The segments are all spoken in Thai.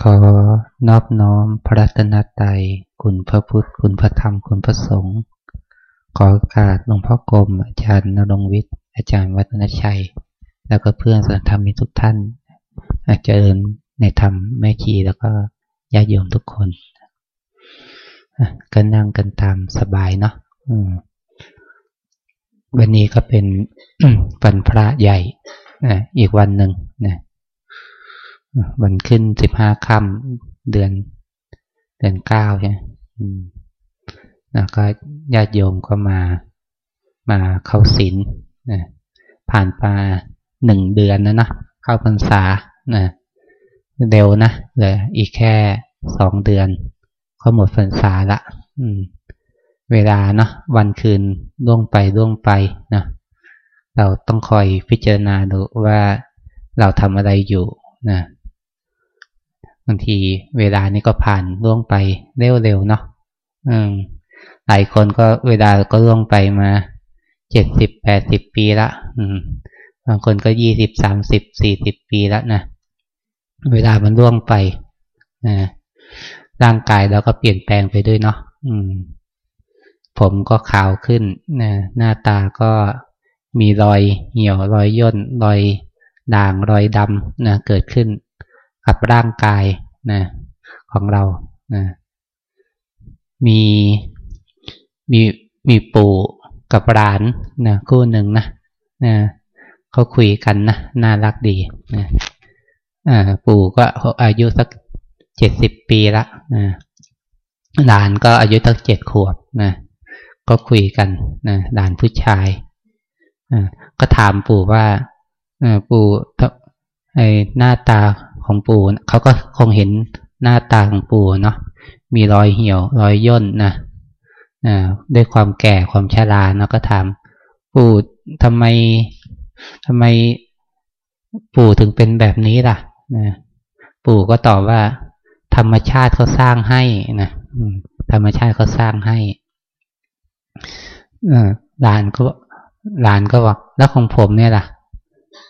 ขอนอบน้อมพระรัตนตรัยคุณพระพุทธ คุณพระธรรม คุณพระสงฆ์ ขอกอกาดหลวงพ่อกรมอาจารย์นรงวิทย์ อาจารย์วัฒนชัย แล้วก็เพื่อนสันธรรมิทุกท่าน อาจารย์ในธรรมแม่ชีแล้วก็ญาติโยมทุกคนก็นั่งกันตามสบายเนาะวันนี้ก็เป็นฝันพระใหญ่ อีกวันหนึ่งนะวันขึ้นสิบห้าค่ำเดือน เดือนเก้าใช่ไหมแล้วก็ญาติโยมก็มามาเข้าศีลนะผ่านมาหนึ่งเดือนนะนะเข้าพรรษานะเร็วนะเหลืออีกแค่สองเดือน ก็หมดพรรษาละ อืม เวลาเนาะวันคืนล่วงไปล่วงไปนะ เราต้องคอยพิจารณาดูว่าเราทำอะไรอยู่นะบางทีเวลานี้ก็ผ่านล่วงไปเร็วๆเนาะอืมหลายคนก็เวลาก็ล่วงไปมาเจ็ดสิบแปดสิบปีละอืมบางคนก็ยี่สิบสามสิบสี่สิบปีแล้วนะเวลามันล่วงไปนะร่างกายเราก็เปลี่ยนแปลงไปด้วยเนาะอืมผมก็ขาวขึ้นนะหน้าตาก็ มีรอยเหี่ยวรอยย่นรอยด่างรอยดำนะเกิดขึ้นกับร่างกายนะของเรานะมีมีมีปู่กับหลานนะคู่หนึ่งนะนะเขาคุยกันนะน่ารักดีนะอ่าปู่ก็อายุสักเจ็ดสิบปีละนะหลานก็อายุตั้งเจ็ดขวบนะก็คุยกันนะหลานผู้ชาย ก็ถามปู่ว่าปู่ไอหน้าตาของปู่เขาก็คงเห็นหน้าตาของปู่เนาะมีรอยเหี่ยว รอยย่นนะด้วยความแก่ความชราเนาะก็ถามปู่ทำไมทำไมปู่ถึงเป็นแบบนี้ล่ะนะปู่ก็ตอบว่า ธรรมชาติเขาสร้างให้นะธรรมชาติเขาสร้างให้หลานก็ หลานก็บอกแล้วของผมเนี่ยล่ะ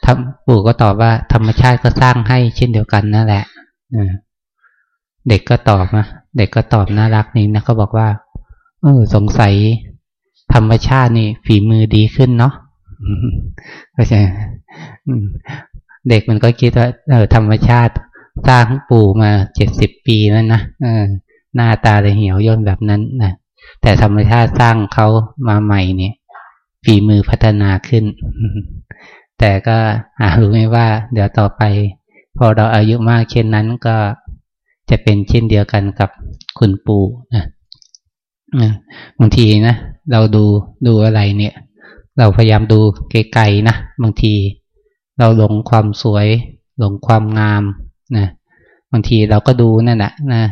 ทปู่ก็ตอบว่าธรรมชาติก็สร้างให้เช่นเดียวกันนั่นแหละเด็กก็ตอบนะเด็กก็ตอบน่ารักนี่นะเขาบอกว่า เออสงสัย ธรรมชาตินี่ ฝีมือดีขึ้นเนาะก็ใช่เด็กมันก็คิดว่าเออธรรมชาติสร้างปู่มาเจ็ดสิบปีนั่นนะเออ หน้าตาเลยเหี่ยวย่นแบบนั้นนะแต่ธรรมชาติสร้างเขามาใหม่เนี่ย ฝีมือพัฒนาขึ้น แต่ก็หารู้ไหมว่า เดี๋ยวต่อไป พอเราอายุมากเช่นนั้นก็จะเป็นเช่นเดียวกันกับคุณปู่นะบางทีนะเราดูดูอะไรเนี่ย เราพยายามดูไกลๆนะบางที เราหลงความสวย หลงความงามนะบางทีเราก็ดูนั่นแหละนะ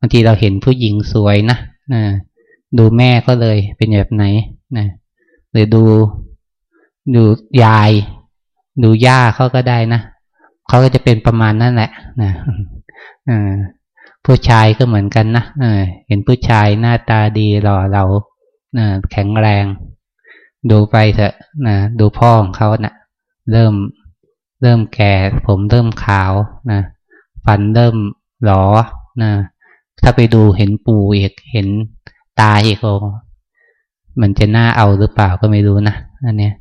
บางทีเราเห็นผู้หญิงสวยนะนะดูแม่ก็เลยเป็นแบบไหนนะ หรือดูดูยาย ดูย่าเขาก็ได้นะเขาก็จะเป็นประมาณนั่นแหละนะผู้ชายก็เหมือนกันนะเห็นผู้ชายหน้าตาดีหล่อเราแข็งแรง ดูไปเถอะนะดูพ่อของเขานะ่ะ เริ่มเริ่มแก่ ผมเริ่มขาวนะฟันเริ่มหลอนะถ้าไปดูเห็นปู่อีกเห็นตาอีกโอ มันจะน่าเอาหรือเปล่าก็ไม่รู้นะอันเนี้ย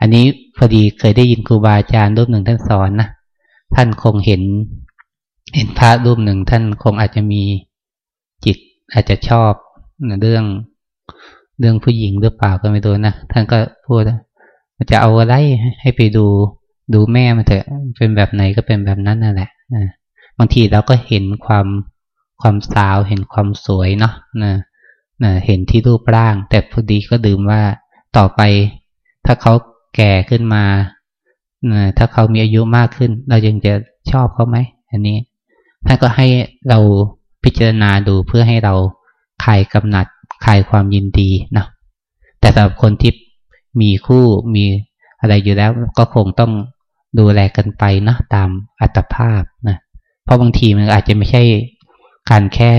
อันนี้พอดีเคยได้ยินครูบาอาจารย์รูปหนึ่งท่านสอนนะท่านคงเห็น เห็นพระรูปหนึ่งท่านคงอาจจะมีจิตอาจจะชอบเรื่องเรื่องผู้หญิงหรือเปล่าก็ไม่รู้นะท่านก็พูดจะเอาอะไรให้ไปดูดูแม่มาเถอะเป็นแบบไหนก็เป็นแบบนั้นนั่นแหละบางทีเราก็เห็นความความสาวเห็นความสวยเนาะนะ นะเห็นที่รูปร่าง แต่พอดีก็ดื่มว่าต่อไป ถ้าเขาแก่ขึ้นมาถ้าเขามีอายุมากขึ้น เรายังจะชอบเขาไหมอันนี้ท่านก็ให้เราพิจารณาดูเพื่อให้เราคลายกำหนัดคลายความยินดีนะแต่สำหรับคนที่มีคู่มีอะไรอยู่แล้วก็คงต้องดูแลกันไปนะตามอัตภาพนะเพราะบางทีมันอาจจะไม่ใช่การแค่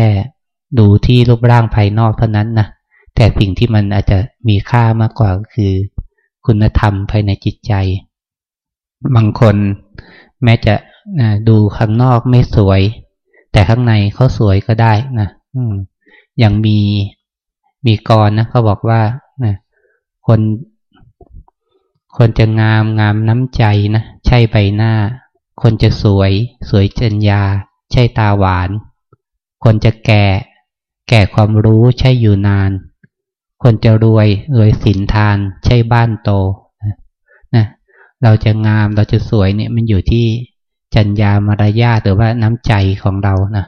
ดูที่รูปร่างภายนอกเท่านั้นนะแต่สิ่งที่มันอาจจะมีค่ามากกว่าคือ คุณธรรมภายในจิตใจ บางคนแม้จะดูข้างนอกไม่สวย แต่ข้างในเขาสวยก็ได้นะอย่างมีมีกรนะเขาบอกว่านะคนคนจะงามงามน้ำใจนะใช่ใบหน้า คนจะสวย สวยจัญญา ใช่ตาหวาน คนจะแก่ แก่ความรู้ใช่อยู่นาน คนจะรวยรวยสินทาน ใช่บ้านโตนะเราจะงามเราจะสวยเนี่ยมันอยู่ที่จัญญามารยาหรือว่าน้ำใจของเรานะ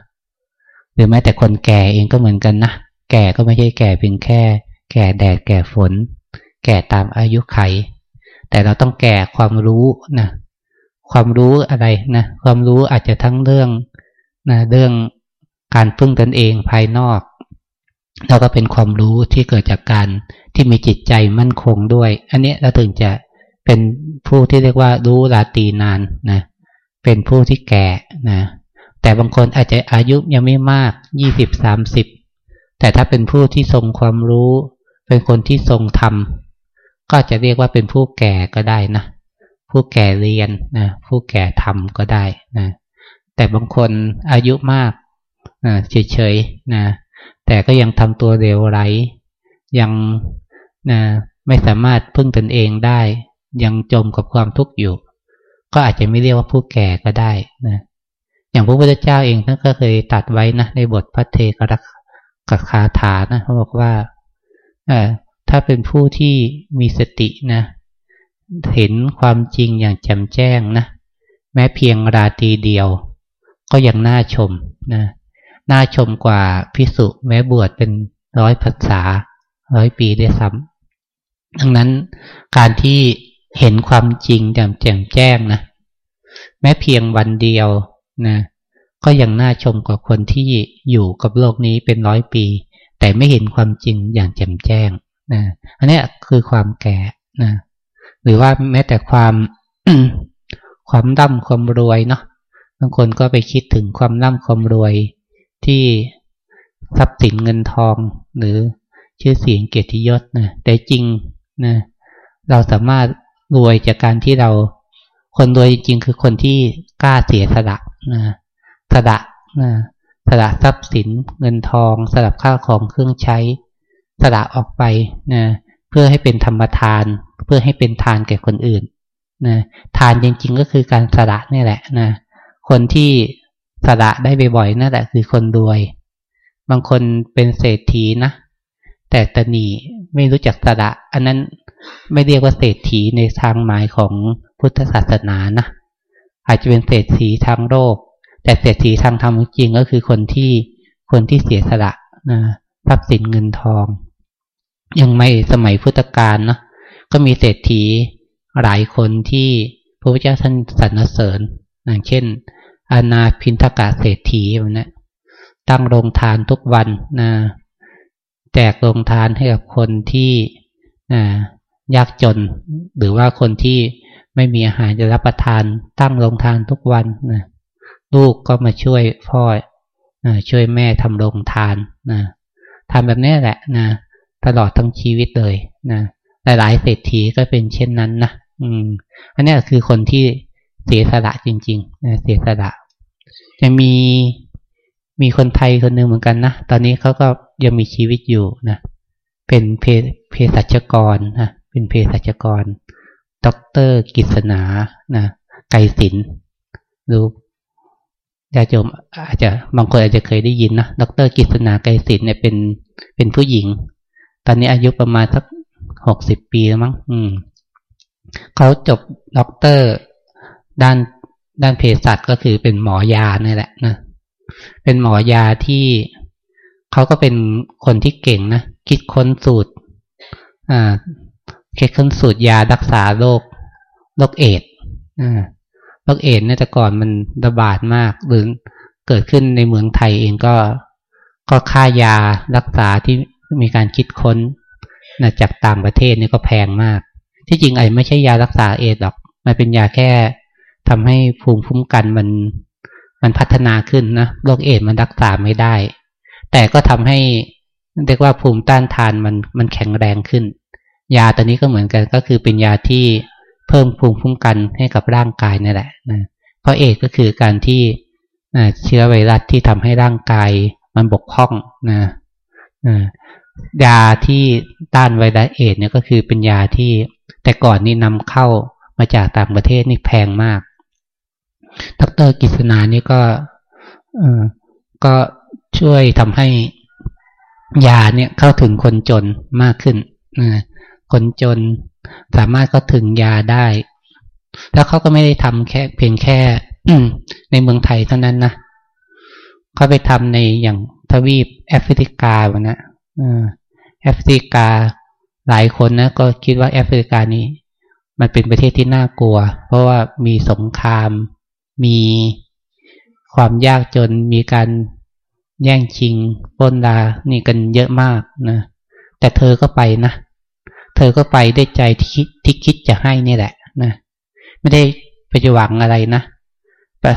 หรือแม้แต่คนแก่เองก็เหมือนกันนะแก่ก็ไม่ใช่แก่เพียงแค่ แก่แดดแก่ฝน แก่ตามอายุไข แต่เราต้องแก่ความรู้นะความรู้อะไรนะความรู้อาจจะทั้งเรื่องนะเรื่องการพึ่งตนเองภายนอก แล้วก็เป็นความรู้ที่เกิดจากการที่มีจิตใจมั่นคงด้วย อันนี้เราถึงจะเป็นผู้ที่เรียกว่ารู้ลาตีนานนะเป็นผู้ที่แก่นะแต่บางคนอาจจะอายุยังไม่มากยี่สิบสามสิบแต่ถ้าเป็นผู้ที่ทรงความรู้ เป็นคนที่ทรงธรรมก็จะเรียกว่าเป็นผู้แก่ก็ได้นะผู้แก่เรียนนะผู้แก่ธรรมก็ได้นะแต่บางคนอายุมากเฉยๆนะ แต่ก็ยังทำตัวเร็วไรยังนะไม่สามารถพึ่งตนเองได้ ยังจมกับความทุกข์อยู่ ก็อาจจะไม่เรียกว่าผู้แก่ก็ได้นะอย่างพระพุทธเจ้าเองท่านก็เคยตัดไว้นะในบทพระเทกรักกัคาถานะเขาบอกว่าถ้าเป็นผู้ที่มีสตินะ เห็นความจริงอย่างแจ่มแจ้งนะ แม้เพียงราตรีเดียว ก็ยังน่าชมนะ น่าชมกว่าพิสุแม้บวชเป็นร้อยภาษาร้อยปีได้ซ้ำดังนั้นการที่เห็นความจริงอย่างแจ่มแจ้งนะแม้เพียงวันเดียวนะก็ยังน่าชมกว่าคนที่อยู่กับโลกนี้เป็นร้อยปี แต่ไม่เห็นความจริงอย่างแจ่มแจ้งนะอันนี้คือความแก่นะหรือว่าแม้แต่ความความร่ำความรวยเนาะบางคนก็ไปคิดถึงความร่ำความรวย ที่ทรัพย์สินเงินทองหรือชื่อเสียงเกียรติยศนะแต่จริงนะเราสามารถรวยจากการที่เราคนรวยจริงคือคนที่กล้าเสียสละนะสละนะสละทรัพย์สินเงินทองสลับข้าวของเครื่องใช้สละออกไปนะเพื่อให้เป็นธรรมทาน เพื่อให้เป็นทานแก่คนอื่นนะทานจริง ๆ ก็คือการสละนี่แหละนะคนที่ สละได้บ่อยๆนั่นแหละคือคนรวย บางคนเป็นเศรษฐีนะแต่ตนีไม่รู้จักสละอันนั้นไม่เรียกว่าเศรษฐีในทางหมายของพุทธศาสนานะอาจจะเป็นเศรษฐีทางโลกแต่เศรษฐีทางธรรมจริงก็คือคนที่คนที่เสียสละนะทรัพย์สินเงินทอง ยังไม่สมัยพุทธกาลเนาะก็มีเศรษฐีหลายคนที่พระพุทธเจ้าท่านสรรเสริญอย่างเช่น อนาพินทกะเศรษฐีแบบนี้ตั้งโรงทานทุกวันนะแจกโรงทานให้กับคนที่นะยากจน หรือว่าคนที่ไม่มีอาหารจะรับประทาน ตั้งโรงทานทุกวันนะลูกก็มาช่วยพ่อช่วยแม่ทำโรงทานนะทำแบบนี้แหละนะตลอดทั้งชีวิตเลยนะหลายๆเศรษฐีก็เป็นเช่นนั้นนะอืมอันนี้คือคนที่เสียสละจริงๆนะเสียสละ ยังมีมีคนไทยคนหนึ่งเหมือนกันนะตอนนี้เขาก็ยังมีชีวิตอยู่นะเป็นเพเภสัชกรนะเป็นเภสัชกรด็อกเตอร์กฤษณานะไกรสินธุ์ญาติโยมอาจจะบางคนอาจจะเคยได้ยินนะด็อกเตอร์กฤษณาไกรสินธุ์เนี่ยเป็นเป็นผู้หญิง ตอนนี้อายุประมาณสักหกสิบปีแล้วมั้งอืมเขาจบด็อกเตอร์ด้าน ด้านเภสัชก็คือเป็นหมอยานี่แหละนะเป็นหมอยาที่เขาก็เป็นคนที่เก่งนะคิดค้นสูตรอ่าคิดค้นสูตรยารักษาโรคโรคเอดส์อ่าโรคเอดส์เนี่ยแต่ก่อนมันระบาดมากหรือเกิดขึ้นในเมืองไทยเองก็ก็ค่ายารักษาที่มีการคิดค้นนะจากต่างประเทศนี่ก็แพงมาก ที่จริงไอ้ไม่ใช่ยารักษาเอดหรอก มันเป็นยาแค่ ทำให้ภูมิคุ้มกันมันมันพัฒนาขึ้นนะโรคเอดมันรักษาไม่ได้ แต่ก็ทำให้เรียกว่าภูมิต้านทานมันมันแข็งแรงขึ้น ยาตัวนี้ก็เหมือนกันก็คือเป็นยาที่เพิ่มภูมิคุ้มกันให้กับร่างกายนี่แหละนะเพราะเอกก็คือการที่เชื้อไวรัสที่ทำให้ร่างกายมันบกพร่องนะนะยาที่ต้านไวรัสเอดเนี่ยก็คือเป็นยาที่แต่ก่อนนี่นำเข้ามาจากต่างประเทศนี่แพงมาก ดรกิษณานี่ก็เออก็ช่วยทำให้ยาเนี่ยเข้าถึงคนจนมากขึ้นนะคนจนสามารถเข้าถึงยาได้ แล้วเขาก็ไม่ได้ทำแค่เพียงแค่ในเมืองไทยเท่านั้นนะเขาไปทำในอย่างทวีปแอฟริกาวันะแอฟริกาหลายคนนะก็คิดว่าแอฟริกานี้ มันเป็นประเทศที่น่ากลัว เพราะว่ามีสงคราม มีความยากจนมีการแย่งชิงปล้นดานี่กันเยอะมากนะ แต่เธอก็ไปนะ เธอก็ไปได้ใจที่คิดที่คิดจะให้นี่แหละนะไม่ได้ไปหวังอะไรนะ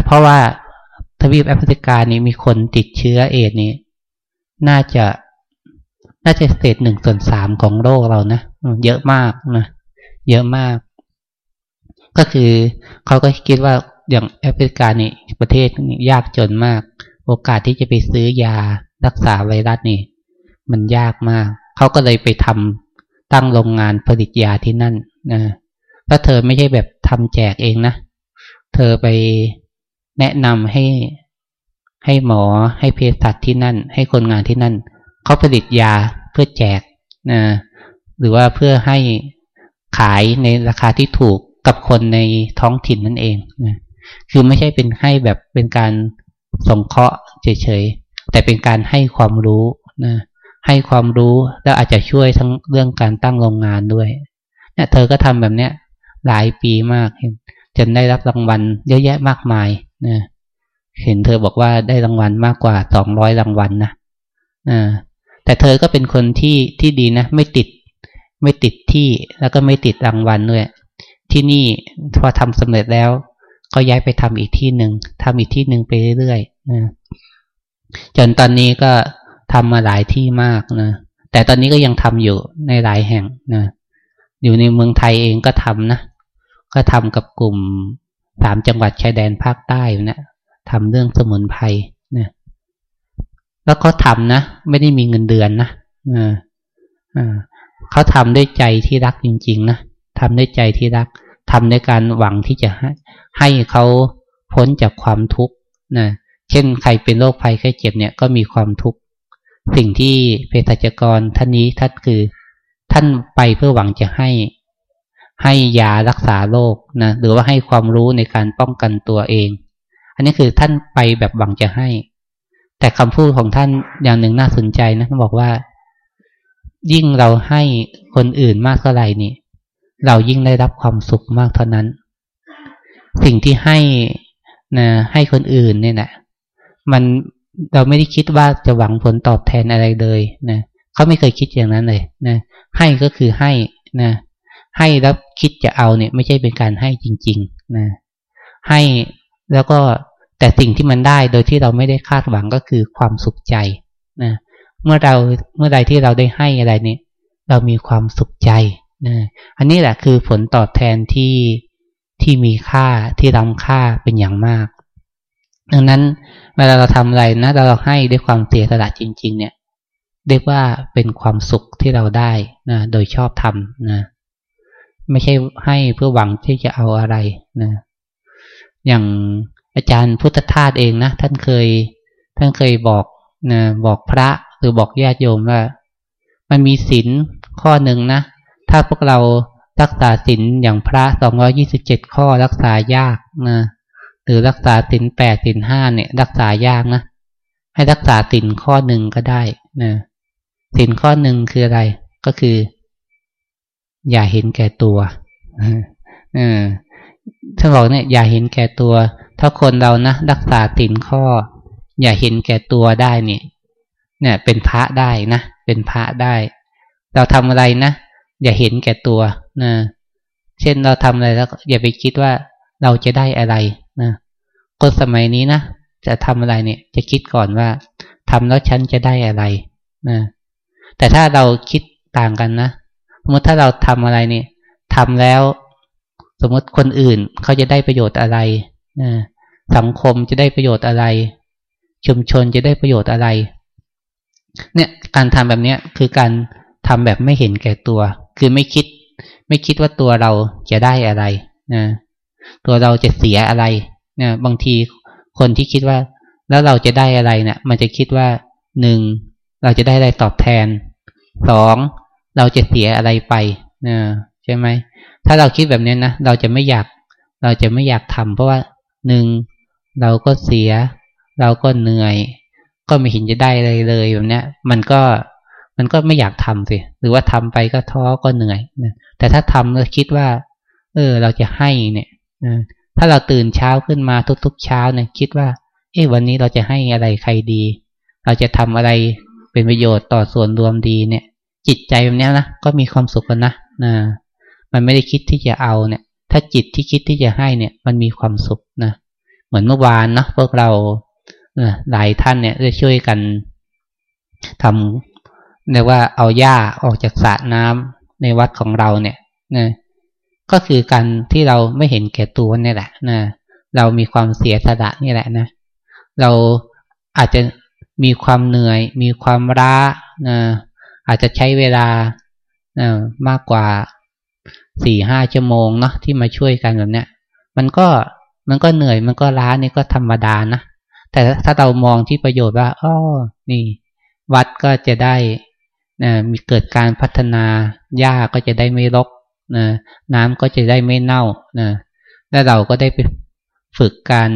เพราะว่าทวีปแอฟริกานี้มีคนติดเชื้อเอดนี้น่าจะน่าจะเศษหนึ่งส่วนสามของโลกเรานะเยอะมากนะเยอะมาก ก็คือเขาก็คิดว่า อย่างแอฟริกานี่ประเทศนี้ยากจนมาก โอกาสที่จะไปซื้อยารักษาไวรัสนี่ มันยากมาก เขาก็เลยไปทำตั้งโรงงานผลิตยาที่นั่นนะแล้วเธอไม่ใช่แบบทำแจกเองนะ เธอไปแนะนำให้ให้หมอให้เภสัชที่นั่น ให้คนงานที่นั่น เขาผลิตยาเพื่อแจกนะหรือว่าเพื่อให้ขายในราคาที่ถูกกับคนในท้องถิ่นนั่นเองนะ คือไม่ใช่เป็นให้แบบเป็นการสงเคราะห์เฉยๆ แต่เป็นการให้ความรู้นะ ให้ความรู้แล้วอาจจะช่วยทั้งเรื่องการตั้งโรงงานด้วยเนี่ยเธอก็ทำแบบเนี้ยหลายปีมากจนได้รับรางวัลเยอะแยะมากมายนะเห็นเธอบอกว่าได้รางวัลมากกว่าสองร้อยรางวัลนะอ่าแต่เธอก็เป็นคนที่ที่ดีนะ ไม่ติด ไม่ติดที่แล้วก็ไม่ติดรางวัลด้วยที่นี่พอทำสำเร็จแล้ว ก็ย้ายไปทำอีกที่หนึ่งทำอีกที่หนึ่งไปเรื่อยๆนะจนตอนนี้ก็ทำมาหลายที่มากนะแต่ตอนนี้ก็ยังทำอยู่ในหลายแห่งนะอยู่ในเมืองไทยเองก็ทำนะก็ทำกับกลุ่มสามจังหวัดชายแดนภาคใต้นะทำเรื่องสมุนไพรนะแล้วเขาทำนะ ไม่ได้มีเงินเดือนนะเขาทำด้วยใจที่รักจริง ๆ นะทำด้วยใจที่รัก ทำในการหวังที่จะให้ให้เขาพ้นจากความทุกข์นะเช่นใครเป็นโรคภัยไข้เจ็บเนี่ยก็มีความทุกข์สิ่งที่เภสัชกรท่านนี้ท่านคือ ท่านไปเพื่อหวังจะให้ ให้ยารักษาโรคนะหรือว่าให้ความรู้ในการป้องกันตัวเอง อันนี้คือท่านไปแบบหวังจะให้ แต่คำพูดของท่านอย่างหนึ่งน่าสนใจนะท่านบอกว่า ยิ่งเราให้คนอื่นมากเท่าไหร่นี่ เรายิ่งได้รับความสุขมากเท่านั้น สิ่งที่ให้นะให้คนอื่นเนี่ยนะมันเราไม่ได้คิดว่าจะหวังผลตอบแทนอะไรเลยนะเขาไม่เคยคิดอย่างนั้นเลยนะให้ก็คือให้นะให้แล้วคิดจะเอาเนี่ย ไม่ใช่เป็นการให้จริง ๆนะให้แล้วก็แต่สิ่งที่มันได้โดยที่เราไม่ได้คาดหวังก็คือความสุขใจนะเมื่อเราเมื่อใดที่เราได้ให้อะไรเนี่ยเรามีความสุขใจ นะอันนี้แหละคือผลตอบแทนที่ที่มีค่าที่รำค่าเป็นอย่างมาก ดังนั้นเวลาเราทำอะไรนะเราให้ด้วยความเสียสละจริง ๆ เนี่ยเรียกว่าเป็นความสุขที่เราได้นะโดยชอบทำนะไม่ใช่ให้เพื่อหวังที่จะเอาอะไรนะอย่างอาจารย์พุทธทาสเองนะท่านเคย ท่านเคยบอกนะบอกพระหรือบอกญาติโยมว่า มันมีศีลข้อหนึ่งนะ ถ้าพวกเรารักษาศีลอย่างพระสองยี่สิบเจ็ดข้อรักษายากนะหรือรักษาศีลแปดศีลห้าเนี่ย รักษายากนะให้รักษาศีลข้อหนึ่งก็ได้นะศีลข้อหนึ่งคืออะไร ก็คือ อย่าเห็นแก่ตัวเออท่านบอกเนี่ยอย่าเห็นแก่ตัว ถ้าคนเรานะรักษาตินข้อ อย่าเห็นแก่ตัวได้เนี่ย เนี่ย เป็นพระได้นะเป็นพระได้ เราทำอะไรนะ อย่าเห็นแก่ตัวนะเช่นเราทำอะไรแล้ว อย่าไปคิดว่าเราจะได้อะไรนะคนสมัยนี้นะจะทำอะไรเนี่ย จะคิดก่อนว่าทำแล้วฉันจะได้อะไรนะแต่ถ้าเราคิดต่างกันนะสมมติถ้าเราทำอะไรเนี่ยทำแล้ว สมมติคนอื่นเขาจะได้ประโยชน์อะไรนะสังคมจะได้ประโยชน์อะไร ชุมชนจะได้ประโยชน์อะไร เนี่ยการทำแบบเนี้ยคือการทำแบบไม่เห็นแก่ตัว คือไม่คิด ไม่คิดว่าตัวเราจะได้อะไรนะตัวเราจะเสียอะไรนะบางทีคนที่คิดว่า แล้วเราจะได้อะไรเนะี่ย มันจะคิดว่าหนึ่งเราจะได้อะไรตอบแทนสองเราจะเสียอะไรไปนะใช่ไหมถ้าเราคิดแบบนี้นะเราจะไม่อยาก เราจะไม่อยากทำเพราะว่าหนึ่งเราก็เสีย เราก็เหนื่อย ก็ไม่เห็นจะได้เลยเลยแบบนี้มันก็ มันก็ไม่อยากทำสิหรือว่าทำไปก็ท้อก็เหนื่อยนะแต่ถ้าทำเราคิดว่า เออ เราจะให้เนี่ยถ้าเราตื่นเช้าขึ้นมาทุกๆเช้าเนี่ยคิดว่า เอ้วันนี้เราจะให้อะไรใครดี เราจะทำอะไรเป็นประโยชน์ต่อส่วนรวมดีเนี่ย จิตใจแบบนี้นะก็มีความสุขนนะนะมันไม่ได้คิดที่จะเอาเนี่ย ถ้าจิตที่คิดที่จะให้เนี่ย มันมีความสุขนะเหมือนเมื่อวานนะพวกเราหลายท่านเนี่ยได้ช่วยกันทำ เรียกว่าเอาหญ้าออกจากสระน้ำในวัดของเราเนี่ยนะก็คือการที่เราไม่เห็นแก่ตัวนี่แหละนะเรามีความเสียสละนี่แหละนะ เราอาจจะมีความเหนื่อย มีความร้านะอาจจะใช้เวลานะมากกว่าสี่ห้าชั่วโมงเนาะที่มาช่วยกันแบบเนี้ย มันก็มันก็เหนื่อยมันก็ล้านี่ก็ธรรมดานะแต่ถ้าเรามองที่ประโยชน์ว่าอ๋อนี่ วัดก็จะได้ นะมีเกิดการพัฒนาหญ้าก็จะได้ไม่รกนะน้ำก็จะได้ไม่เน่านะและเราก็ได้ไปฝึกการ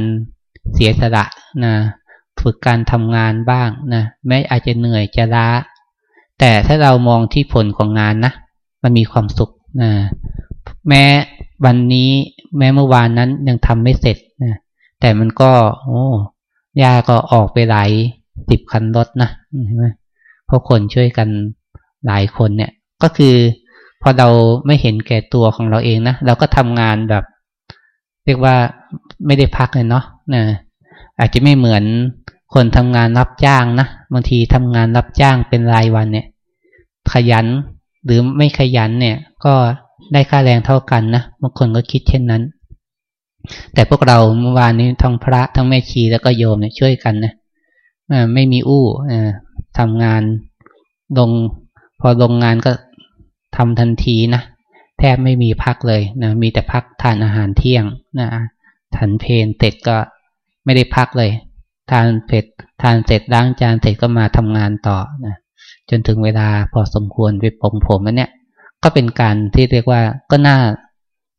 เสียสละนะฝึกการทำงานบ้างนะแม้อาจจะเหนื่อยจะล้า แต่ถ้าเรามองที่ผลของงานนะมันมีความสุขนะแม้วันนี้แม้เมื่อวานนั้นยังทำไม่เสร็จนะแต่มันก็ โอ้ยาก็ออกไปหลายสิบคันรถนะเห็นไหมเพราะคนช่วยกัน หลายคนเนี่ย ก็คือพอเราไม่เห็นแก่ตัวของเราเองนะเราก็ทำงานแบบ เรียกว่าไม่ได้พักเลยเนาะนะอาจจะไม่เหมือนคนทำงานรับจ้างนะบางทีทำงานรับจ้างเป็นรายวันเนี่ย ขยันหรือไม่ขยันเนี่ย ก็ได้ค่าแรงเท่ากันนะบางคนก็คิดเช่นนั้น แต่พวกเราเมื่อวานนี้ทั้งพระทั้งแม่ชีแล้วก็โยมเนี่ยช่วยกันนะไม่มีอู้ทำงานลง พอลงงานก็ทำทันทีนะแทบไม่มีพักเลยนะมีแต่พักทานอาหารเที่ยงนะทันเพนเสร็จก็ไม่ได้พักเลย ทานเสร็จทานเสร็จล้างจานเสร็จก็มาทำงานต่อนะจนถึงเวลาพอสมควรไปปมผมอันเนี้ยก็เป็นการที่เรียกว่าก็น่า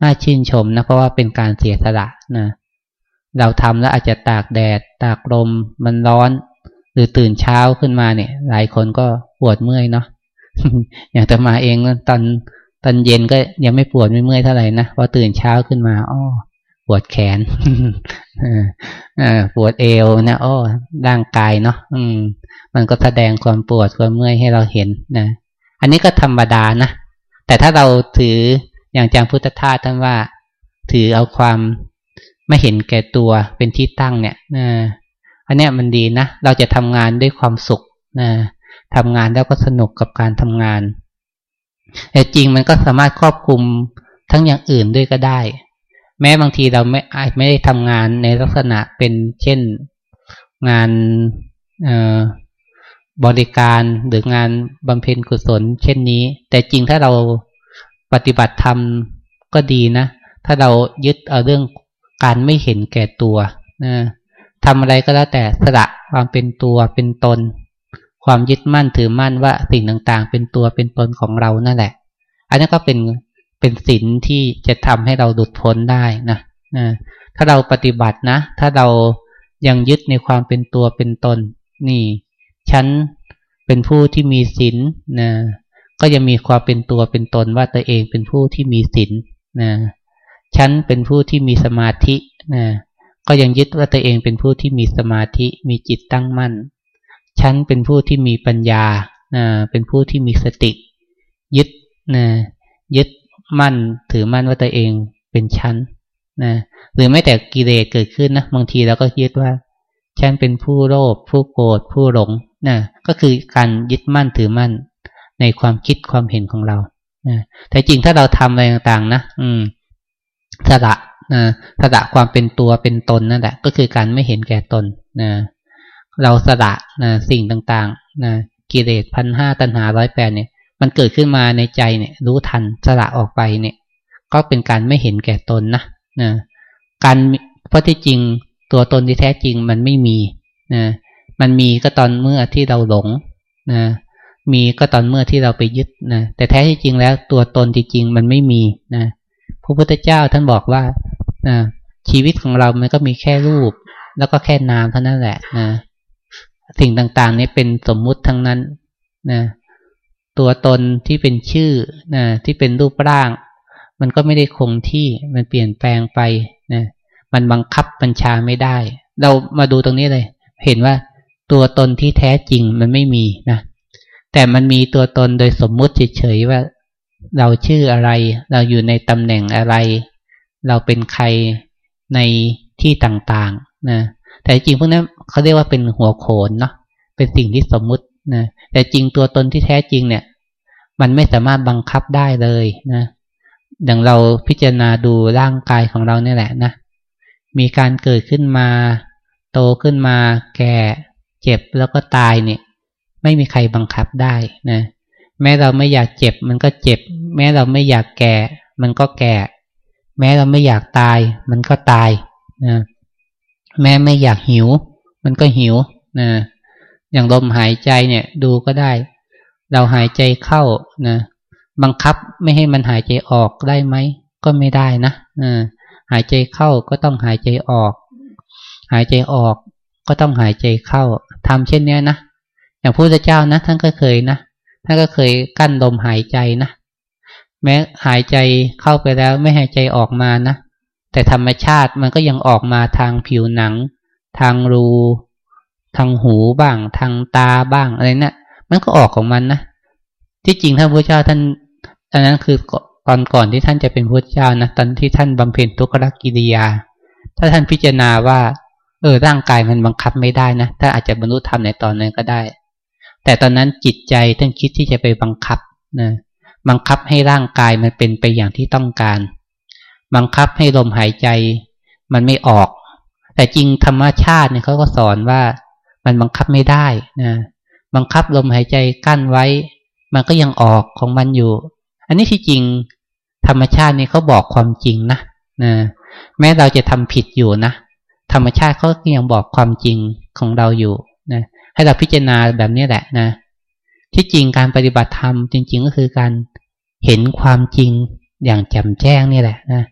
น่าชื่นชมนะเพราะว่าเป็นการเสียสละนะเราทำแล้วอาจจะตากแดด ตากลมมันร้อน หรือตื่นเช้าขึ้นมาเนี่ย หลายคนก็ปวดเมื่อยเนาะ อย่างแต่มาเองตอนตอนเย็นก็ยังไม่ปวดไม่เมื่อยเท่าไหร่นะพอตื่นเช้าขึ้นมาอ้อปวดแขนปวดเอวนะอ้อร่างกายเนาะอืม มันก็แสดงความปวดความเมื่อยให้เราเห็นนะอันนี้ก็ธรรมดานะแต่ถ้าเราถืออย่างจางพุทธทาสท่านว่า ถือเอาความไม่เห็นแก่ตัวเป็นที่ตั้งเนี่ยนะอันนี้มันดีนะเราจะทำงานด้วยความสุขนะ ทำงานแล้วก็สนุกกับการทำงาน แต่จริงมันก็สามารถครอบคลุมทั้งอย่างอื่นด้วยก็ได้ แม้บางทีเราไม่อาจไม่ได้ทำงานในลักษณะเป็นเช่นงานบริการหรืองานบำเพ็ญกุศล เช่นนี้ แต่จริงถ้าเราปฏิบัติธรรมก็ดีนะ ถ้าเรายึดเอาเรื่องการไม่เห็นแก่ตัวนะทำอะไรก็แล้วแต่สละความเป็นตัวเป็นตน ความยึดมั่นถือมั่นว่าสิ่งต่างๆ เป็นตัวเป็นตนของเรานั่นแหละ อันนี้ก็เป็นเป็นศีลที่จะทำให้เราหลุดพ้นได้นะนะถ้าเราปฏิบัตินะ ถ้าเรายังยึดในความเป็นตัวเป็นตน นี่ ฉันเป็นผู้ที่มีศีลนะ ก็ยังมีความเป็นตัวเป็นตนว่าตัวเองเป็นผู้ที่มีศีลนะฉันเป็นผู้ที่มีสมาธินะก็ยังยึดว่าตัวเองเป็นผู้ที่มีสมาธิมีจิตตั้งมั่น ฉันเป็นผู้ที่มีปัญญาเป็นผู้ที่มีสติ ยึดนะยึดมั่นถือมั่นว่าตัวเองเป็นฉันนะหรือไม่แต่กิเลสเกิดขึ้นนะบางทีเราก็ยึดว่า ฉันเป็นผู้โลภผู้โกรธผู้หลงนะก็คือการยึดมั่นถือมั่น ในความคิดความเห็นของเรานะแต่จริงถ้าเราทำอะไรต่างๆ นะอืมสละนะสละความเป็นตัวเป็นตนนั่นแหละก็คือการไม่เห็นแก่ตนนะ เราสละนะสิ่งต่างๆนะกิเลสพันห้าตัณหาร้อยแปดเนี่ย มันเกิดขึ้นมาในใจเนี่ย รู้ทันสละออกไปเนี่ย ก็เป็นการไม่เห็นแก่ตนนะนะการเพราะที่จริงตัวตนที่แท้จริงมันไม่มีนะมันมีก็ตอนเมื่อที่เราหลงนะมีก็ตอนเมื่อที่เราไปยึดนะแต่แท้ที่จริงแล้วตัวตนจริงๆมันไม่มีนะพระพุทธเจ้าท่านบอกว่านะชีวิตของเรามันก็มีแค่รูป แล้วก็แค่นามเท่านั้นแหละนะ สิ่งต่างๆ นี้เป็นสมมุติทั้งนั้นนะตัวตนที่เป็นชื่อนะที่เป็นรูปร่าง มันก็ไม่ได้คงที่มันเปลี่ยนแปลงไปนะมันบังคับบัญชาไม่ได้ เรามาดูตรงนี้เลย เห็นว่าตัวตนที่แท้จริงมันไม่มีนะแต่มันมีตัวตนโดยสมมุติเฉยๆว่า เราชื่ออะไร เราอยู่ในตำแหน่งอะไร เราเป็นใครในที่ต่างๆนะแต่จริงพวกนั้น เขาเรียกว่าเป็นหัวโขนเนาะเป็นสิ่งที่สมมุตินะแต่จริงตัวตนที่แท้จริงเนี่ย มันไม่สามารถบังคับได้เลยนะดังเราพิจารณาดูร่างกายของเราเนี่ยแหละนะมีการเกิดขึ้นมา โตขึ้นมา แก่ เจ็บแล้วก็ตายเนี่ย ไม่มีใครบังคับได้นะแม้เราไม่อยากเจ็บ มันก็เจ็บ แม้เราไม่อยากแก่ มันก็แก่ แม้เราไม่อยากตาย มันก็ตายนะแม้ไม่อยากหิว มันก็หิวนะอย่างลมหายใจเนี่ย ดูก็ได้ เราหายใจเข้านะบังคับไม่ให้มันหายใจออกได้ไหมก็ไม่ได้นะนะหายใจเข้าก็ต้องหายใจออก หายใจออกก็ต้องหายใจเข้าทำเช่นนี้นะอย่างพระพุทธเจ้านะท่านก็เคยนะท่านก็เคยกั้นลมหายใจนะแม้หายใจเข้าไปแล้วไม่หายใจออกมานะแต่ธรรมชาติมันก็ยังออกมาทางผิวหนัง ทางรู ทางหูบ้าง ทางตาบ้างอะไรนะ่ะมันก็ออกของมันนะที่จริงท่านพระเจ้าท่านอันนั้นคือตอนก่อนที่ท่านจะเป็นพระเจ้านะตอนที่ท่านบำเพ็ญทุกขกิริยา ถ้าท่านพิจารณาว่า เออร่างกายมันบังคับไม่ได้นะถ้าอาจจะบรรลุธรรมในตอนนั้นก็ได้ แต่ตอนนั้นจิตใจท่านคิดที่จะไปบังคับนะบังคับให้ร่างกายมันเป็นไปอย่างที่ต้องการ บังคับให้ลมหายใจ มันไม่ออก แต่จริงธรรมชาติเนี่ยเขาก็สอนว่ามันบังคับไม่ได้นะบังคับลมหายใจกั้นไว้ มันก็ยังออกของมันอยู่ อันนี้ที่จริง ธรรมชาตินี่เขาบอกความจริงนะนะแม้เราจะทำผิดอยู่นะธรรมชาติเขาก็ยังบอกความจริงของเราอยู่นะให้เราพิจารณาแบบนี้แหละนะ ที่จริงการปฏิบัติธรรมจริง ๆ ก็คือการเห็นความจริงอย่างแจ่มแจ้งนี่แหละนะ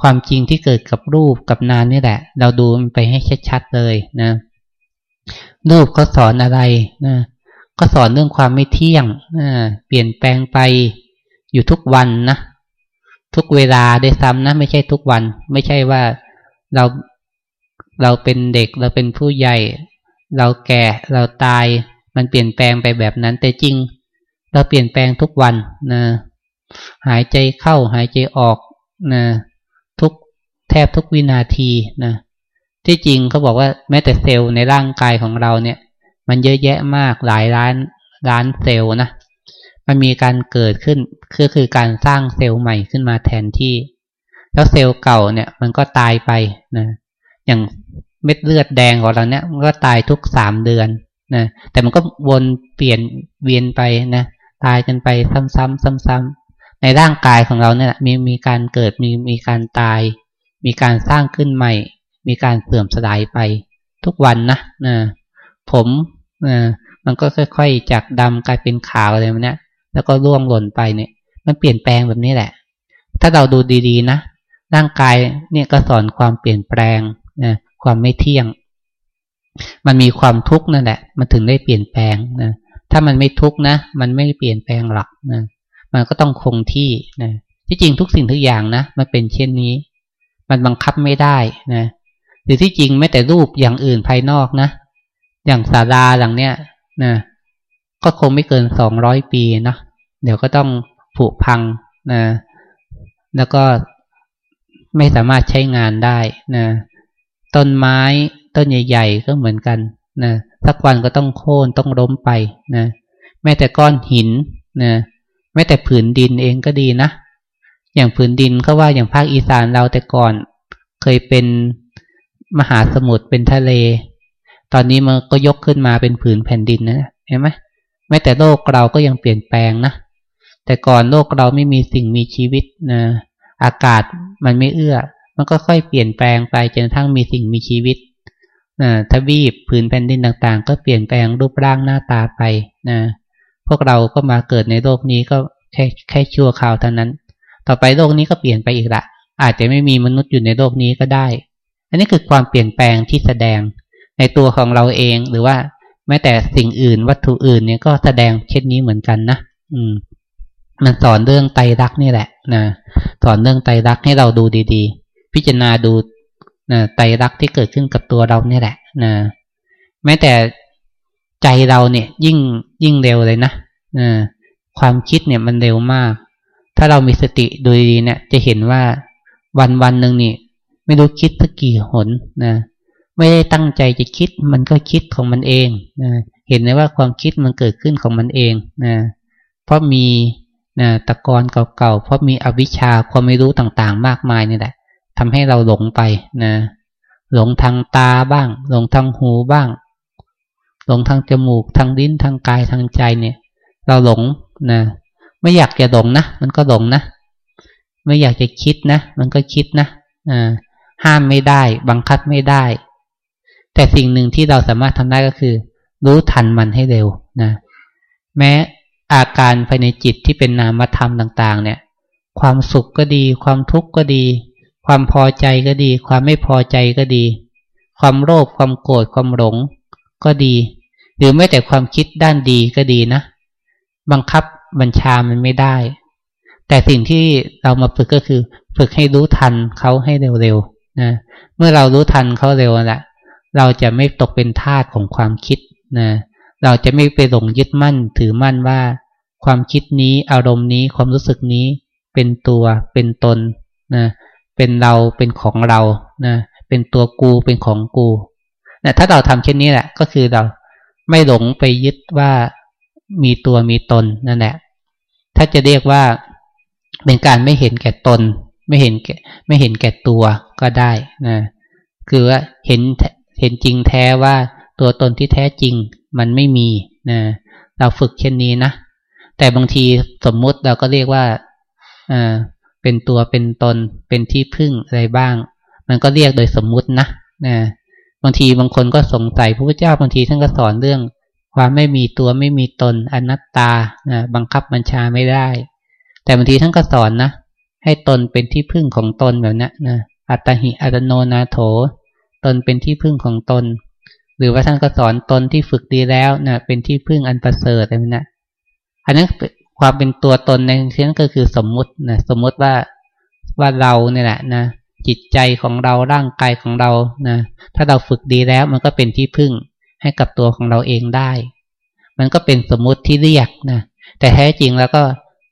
ความจริงที่เกิดกับรูปกับนามนี่แหละ เราดูมันไปให้ชัดๆเลยนะ รูปก็สอนอะไรนะก็สอนเรื่องความไม่เที่ยงนะเปลี่ยนแปลงไปอยู่ทุกวันนะทุกเวลาได้ซ้ำนะ ไม่ใช่ทุกวัน ไม่ใช่ว่าเราเราเป็นเด็กเราเป็นผู้ใหญ่ เราแก่เราตาย มันเปลี่ยนแปลงไปแบบนั้น แต่จริง เราเปลี่ยนแปลงทุกวันนะหายใจเข้าหายใจออกนะ บทุกวินาทีนะที่จริงเขาบอกว่าแม้แต่เซลล์ในร่างกายของเราเนี่ย มันเยอะแยะมากหลายล้านล้านเซลล์นะมันมีการเกิดขึ้นคือคือการสร้างเซลล์ใหม่ขึ้นมาแทนที่ แล้วเซลล์เก่าเนี่ย มันก็ตายไปนะอย่างเม็ดเลือดแดงของเราเนี่ยมันก็ตายทุกสามเดือนนะแต่มันก็วนเปลี่ยนเวียนไปนะตายกันไปซ้ำๆซ้ำๆในร่างกายของเราเนี่ยมีมีการเกิดมีมีการตาย มีการสร้างขึ้นใหม่ มีการเสื่อมสลายไป ทุกวันนะนะผมนะมันก็ค่อยๆจากดำกลายเป็นขาวอะไรแบบนี้แล้วก็ร่วงหล่นไปเนี่ย มันเปลี่ยนแปลงแบบนี้แหละ ถ้าเราดูดีๆนะร่างกายเนี่ยก็สอนความเปลี่ยนแปลงนะความไม่เที่ยง มันมีความทุกข์นั่นแหละ มันถึงได้เปลี่ยนแปลงนะถ้ามันไม่ทุกข์นะ มันไม่เปลี่ยนแปลงหรอกนะมันก็ต้องคงที่นะที่จริงทุกสิ่งทุกอย่างนะมันเป็นเช่นนี้ มันบังคับไม่ได้นะหรือที่จริงไม่แต่รูปอย่างอื่นภายนอกนะ อย่างศาลาหลังเนี้ยนะก็คงไม่เกินสองร้อยปีนะเดี๋ยวก็ต้องผุพังนะแล้วก็ไม่สามารถใช้งานได้นะต้นไม้ต้นใหญ่ๆก็เหมือนกันนะสักวันก็ต้องโค่นต้องล้มไปนะแม้แต่ก้อนหินนะแม้แต่ผืนดินเองก็ดีนะ อย่างผืนดินก็ว่าอย่างภาคอีสานเราแต่ก่อน เคยเป็นมหาสมุทรเป็นทะเล ตอนนี้มันก็ยกขึ้นมาเป็นผืนแผ่นดินนะเห็นไหมแม้แต่โลกเราก็ยังเปลี่ยนแปลงนะแต่ก่อนโลกเราไม่มีสิ่งมีชีวิตนะอากาศมันไม่เอื้อ มันก็ค่อยเปลี่ยนแปลงไปจนกระทั่งมีสิ่งมีชีวิตนะทวีปผืนแผ่นดินต่างๆ ก็เปลี่ยนแปลงรูปร่างหน้าตาไปนะพวกเราก็มาเกิดในโลกนี้ก็แค่แค่ชั่วคราวเท่านั้น ต่อไปโลกนี้ก็เปลี่ยนไปอีกละ อาจจะไม่มีมนุษย์อยู่ในโลกนี้ก็ได้ อันนี้คือความเปลี่ยนแปลงที่แสดงในตัวของเราเองหรือว่าแม้แต่สิ่งอื่นวัตถุอื่นเนี่ยก็แสดงเช่นนี้เหมือนกันนะอืม มันสอนเรื่องไตรักนี่แหละนะสอนเรื่องไตรักให้เราดูดีๆ พิจารณาดูนะไตรักที่เกิดขึ้นกับตัวเราเนี่ยแหละนะแม้แต่ใจเราเนี่ยยิ่งยิ่งเร็วเลยนะนะความคิดเนี่ยมันเร็วมาก ถ้าเรามีสติดูดีเนี่ย จะเห็นว่าวันวันหนึ่งนี่ ไม่รู้คิดสักกี่หนนะ ไม่ได้ตั้งใจจะคิด มันก็คิดของมันเองนะเห็นเลยว่าความคิดมันเกิดขึ้นของมันเองนะเพราะมีนะตะกอนเก่าๆ เพราะมีอวิชชาความไม่รู้ต่างๆ มากมายนี่แหละทำให้เราหลงไปนะ หลงทางตาบ้าง หลงทางหูบ้าง หลงทางจมูก ทางลิ้น ทางกาย ทางใจเนี่ย เราหลงนะ ไม่อยากจะหลงนะ มันก็หลงนะ ไม่อยากจะคิดนะ มันก็คิดนะอ่าห้ามไม่ได้ บังคับไม่ได้ แต่สิ่งหนึ่งที่เราสามารถทำได้ก็คือ รู้ทันมันให้เร็วนะ แม้อาการภายในจิตที่เป็นนามธรรมต่าง ๆ เนี่ย ความสุขก็ดี ความทุกข์ก็ดี ความพอใจก็ดี ความไม่พอใจก็ดี ความโลภความโกรธความหลงก็ดี หรือแม้แต่ความคิดด้านดีก็ดีนะ บังคับ บัญชามันไม่ได้ แต่สิ่งที่เรามาฝึกก็คือ ฝึกให้รู้ทันเขาให้เร็วๆนะเมื่อเรารู้ทันเขาเร็วแหละเราจะไม่ตกเป็นทาสของความคิดนะเราจะไม่ไปหลงยึดมั่นถือมั่นว่า ความคิดนี้อารมณ์นี้ความรู้สึกนี้เป็นตัวเป็นตนนะเป็นเราเป็นของเรานะเป็นตัวกูเป็นของกูนะถ้าเราทำเช่นนี้แหละก็คือเราไม่หลงไปยึดว่ามีตัวมีตนนั่นแหละ ถ้าจะเรียกว่าเป็นการไม่เห็นแก่ตน ไม่เห็นแก่ไม่เห็นแก่ตัวก็ได้นะคือว่าเห็นเห็นจริงแท้ว่าตัวตนที่แท้จริงมันไม่มีนะเราฝึกเช่นนี้นะ แต่บางทีสมมุติเราก็เรียกว่าอ่าเป็นตัวเป็นตนเป็นที่พึ่งอะไรบ้าง มันก็เรียกโดยสมมุตินะนะบางทีบางคนก็สงสัยพระพุทธเจ้าบางทีท่านก็สอนเรื่อง ความไม่มีตัวไม่มีตนอนัตตานะบังคับบัญชาไม่ได้ แต่บางทีท่านก็สอนนะ ให้ตนเป็นที่พึ่งของตนแบบนี้นะอัตหิอัตโนนาโถ ตนเป็นที่พึ่งของตน หรือว่าท่านก็สอนตนที่ฝึกดีแล้วนะเป็นที่พึ่งอันประเสริฐอะไรนะอันนั้นความเป็นตัวตนในที่นั้นก็คือสมมุตินะสมมุติว่าว่าเราเนี่ยแหละนะจิตใจของเราร่างกายของเรานะถ้าเราฝึกดีแล้วมันก็เป็นที่พึ่ง ให้กับตัวของเราเองได้ มันก็เป็นสมมุติที่เรียกนะแต่แท้จริงแล้วก็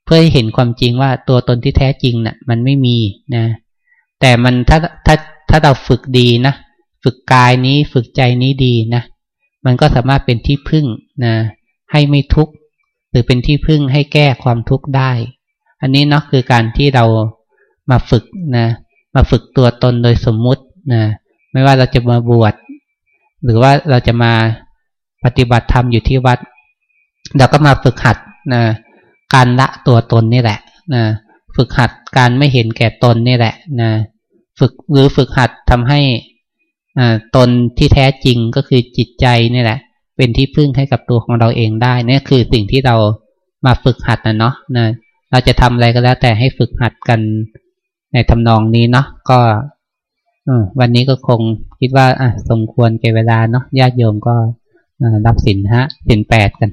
เพื่อให้เห็นความจริงว่าตัวตนที่แท้จริงนะ่ะ มันไม่มีนะ แต่มันถ้าถ้าถ้าเราฝึกดีนะฝึกกายนี้ฝึกใจนี้ดีนะมันก็สามารถเป็นที่พึ่งนะให้ไม่ทุกข์หรือเป็นที่พึ่งให้แก้ความทุกข์ได้ อันนี้เนาะคือการที่เรามาฝึกนะ มาฝึกตัวตนโดยสมมุตินะ ไม่ว่าเราจะมาบวช หรือว่าเราจะมาปฏิบัติธรรมอยู่ที่วัด เราก็มาฝึกหัดนะการละตัวตนนี่แหละนะฝึกหัดการไม่เห็นแก่ตนนี่แหละนะฝึกหรือฝึกหัดทำให้ตนที่แท้จริงก็คือจิตใจนี่แหละ เป็นที่พึ่งให้กับตัวของเราเองได้นี่คือสิ่งที่เรามาฝึกหัดนะเนาะนะเราจะทำอะไรก็แล้วแต่ให้ฝึกหัดกันในทำนองนี้เนาะก็ วันนี้ก็คงคิดว่าอะสมควรแก่เวลาเนาะญาติโยมก็รับสินฮะสินแปดกัน